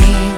dream